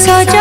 saca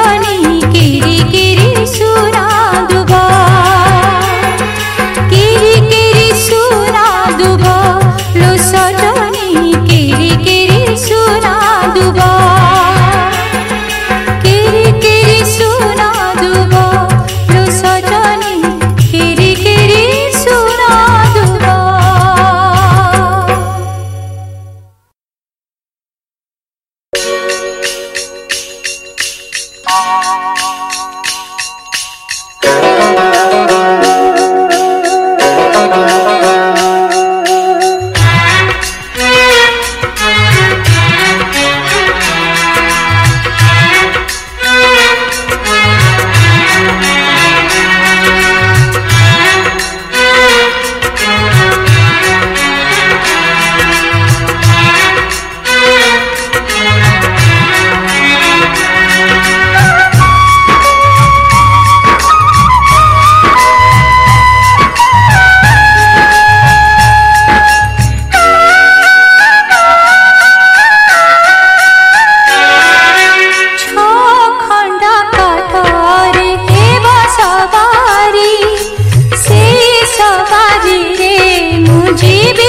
me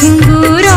घुंगूर